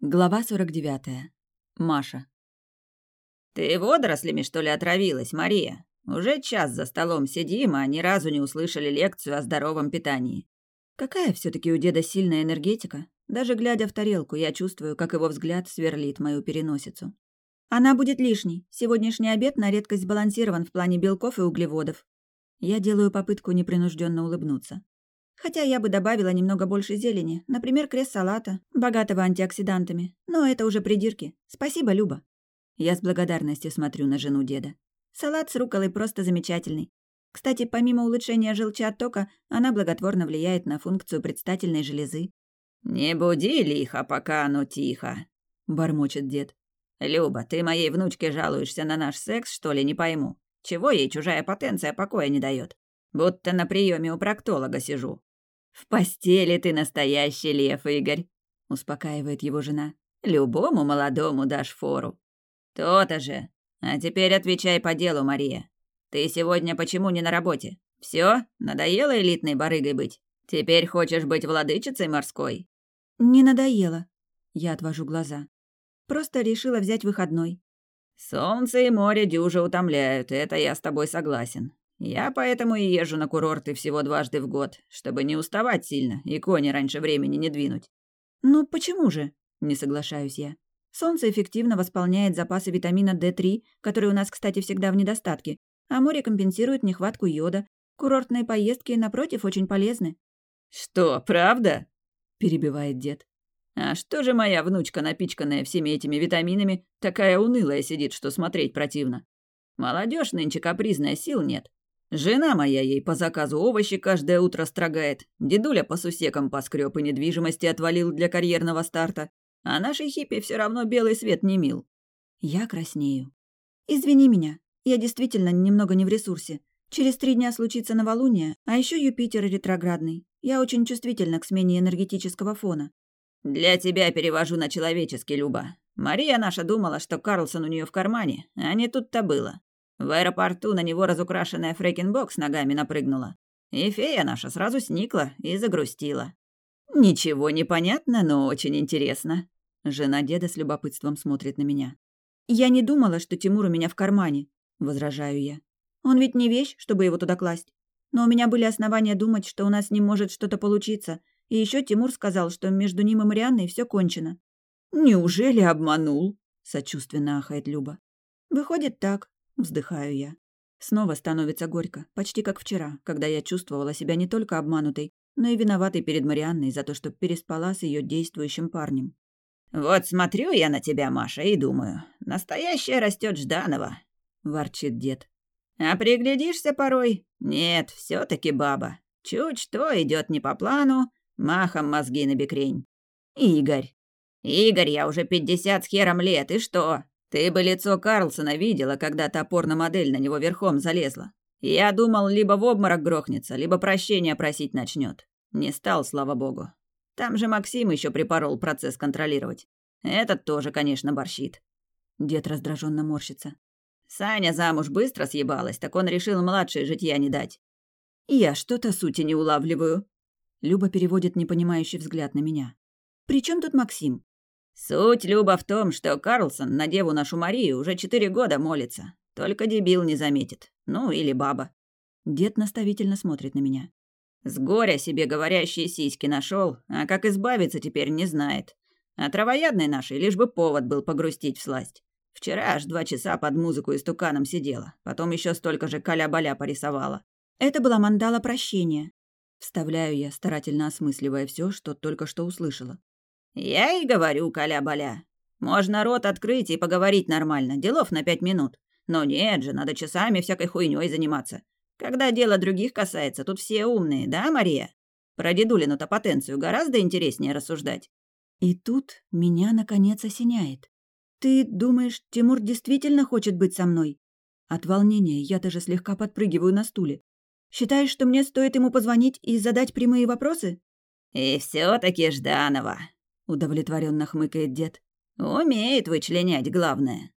Глава 49. Маша. «Ты водорослями, что ли, отравилась, Мария? Уже час за столом сидим, а ни разу не услышали лекцию о здоровом питании». Какая все таки у деда сильная энергетика? Даже глядя в тарелку, я чувствую, как его взгляд сверлит мою переносицу. Она будет лишней. Сегодняшний обед на редкость сбалансирован в плане белков и углеводов. Я делаю попытку непринужденно улыбнуться. Хотя я бы добавила немного больше зелени, например, крест салата, богатого антиоксидантами. Но это уже придирки. Спасибо, Люба. Я с благодарностью смотрю на жену деда. Салат с руколой просто замечательный. Кстати, помимо улучшения желчеоттока, она благотворно влияет на функцию предстательной железы. «Не буди лихо, пока оно тихо», — бормочет дед. «Люба, ты моей внучке жалуешься на наш секс, что ли, не пойму. Чего ей чужая потенция покоя не дает? Будто на приеме у проктолога сижу. «В постели ты настоящий лев, Игорь», — успокаивает его жена. «Любому молодому дашь фору». «То-то же. А теперь отвечай по делу, Мария. Ты сегодня почему не на работе? Все, надоело элитной барыгой быть? Теперь хочешь быть владычицей морской?» «Не надоело». Я отвожу глаза. Просто решила взять выходной. «Солнце и море дюже утомляют, это я с тобой согласен. Я поэтому и езжу на курорты всего дважды в год, чтобы не уставать сильно и кони раньше времени не двинуть. Ну почему же? Не соглашаюсь я. Солнце эффективно восполняет запасы витамина D3, который у нас, кстати, всегда в недостатке, а море компенсирует нехватку йода. Курортные поездки, напротив, очень полезны. «Что, правда?» – перебивает дед. «А что же моя внучка, напичканная всеми этими витаминами, такая унылая сидит, что смотреть противно? Молодежь нынче капризная, сил нет. Жена моя ей по заказу овощи каждое утро строгает. Дедуля по сусекам поскреб и недвижимости отвалил для карьерного старта. А нашей хиппи все равно белый свет не мил. Я краснею. Извини меня, я действительно немного не в ресурсе. Через три дня случится новолуние, а еще Юпитер ретроградный. Я очень чувствительна к смене энергетического фона. Для тебя перевожу на человеческий, Люба. Мария наша думала, что Карлсон у нее в кармане, а не тут-то было. В аэропорту на него разукрашенная фрекен Бок ногами напрыгнула. И фея наша сразу сникла и загрустила. «Ничего не понятно, но очень интересно». Жена деда с любопытством смотрит на меня. «Я не думала, что Тимур у меня в кармане», — возражаю я. «Он ведь не вещь, чтобы его туда класть. Но у меня были основания думать, что у нас не может что-то получиться. И еще Тимур сказал, что между ним и Марианной все кончено». «Неужели обманул?» — сочувственно ахает Люба. «Выходит так», Вздыхаю я. Снова становится горько, почти как вчера, когда я чувствовала себя не только обманутой, но и виноватой перед Марианной за то, что переспала с ее действующим парнем. «Вот смотрю я на тебя, Маша, и думаю, настоящая растет Жданова», — ворчит дед. «А приглядишься порой? Нет, все таки баба. Чуть что идет не по плану, махом мозги на бекрень. Игорь. Игорь, я уже пятьдесят с хером лет, и что? Ты бы лицо Карлсона видела, когда топорно-модель на него верхом залезла. Я думал, либо в обморок грохнется, либо прощения просить начнет. Не стал, слава богу. Там же Максим еще припорол процесс контролировать. Этот тоже, конечно, борщит. Дед раздраженно морщится. Саня замуж быстро съебалась, так он решил младшей житья не дать. Я что-то сути не улавливаю. Люба переводит непонимающий взгляд на меня. «При чем тут Максим?» Суть, Люба, в том, что Карлсон на деву нашу Марию уже четыре года молится. Только дебил не заметит. Ну, или баба. Дед наставительно смотрит на меня. С горя себе говорящие сиськи нашел, а как избавиться теперь не знает. А травоядной нашей лишь бы повод был погрустить в сласть. Вчера аж два часа под музыку и стуканом сидела, потом еще столько же каля-баля порисовала. Это была мандала прощения. Вставляю я, старательно осмысливая все, что только что услышала. «Я и говорю, Коля-Боля. Можно рот открыть и поговорить нормально, делов на пять минут. Но нет же, надо часами всякой хуйней заниматься. Когда дело других касается, тут все умные, да, Мария? Про дедулину-то потенцию гораздо интереснее рассуждать». И тут меня, наконец, осеняет. «Ты думаешь, Тимур действительно хочет быть со мной?» От волнения я даже слегка подпрыгиваю на стуле. «Считаешь, что мне стоит ему позвонить и задать прямые вопросы?» «И все таки Жданова», удовлетворенно хмыкает дед. Умеет вычленять главное.